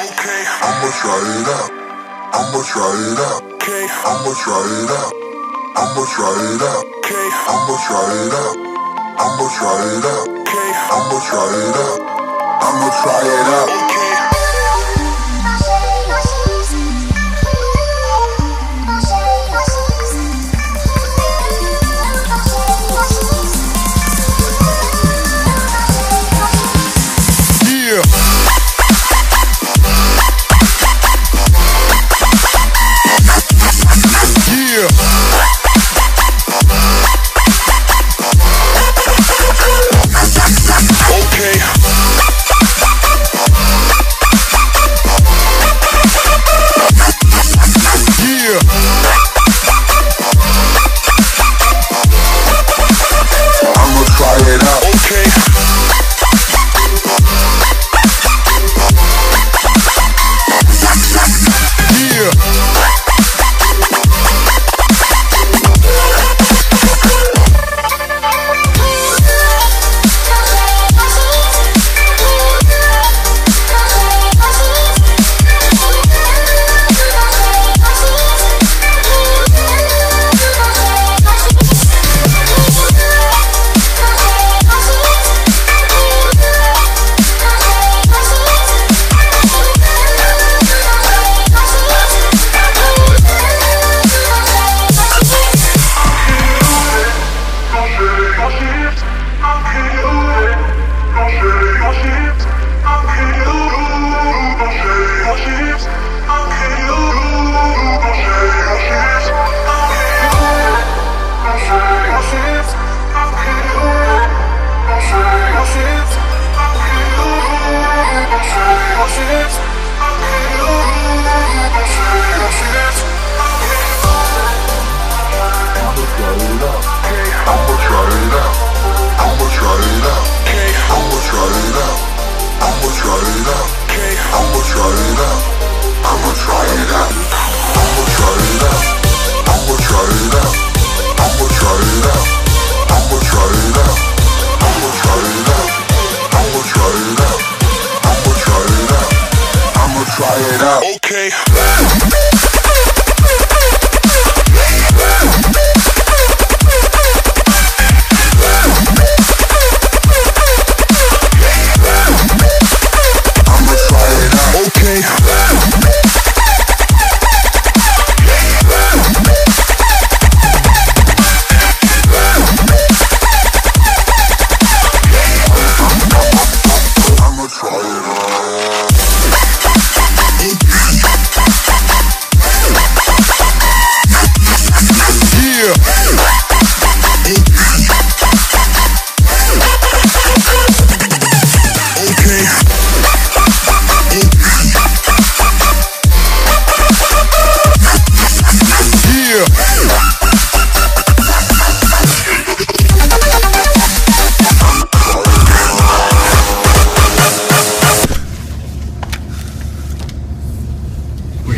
Okay. I'ma try it out. I'ma try it out. Okay. I'ma try it out. I'ma try it out. Okay. I'ma try it out. I'ma try it out. Okay. I'ma try it out. I'ma try it out. okay.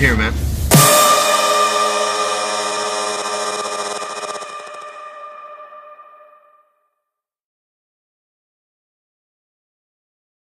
here, man.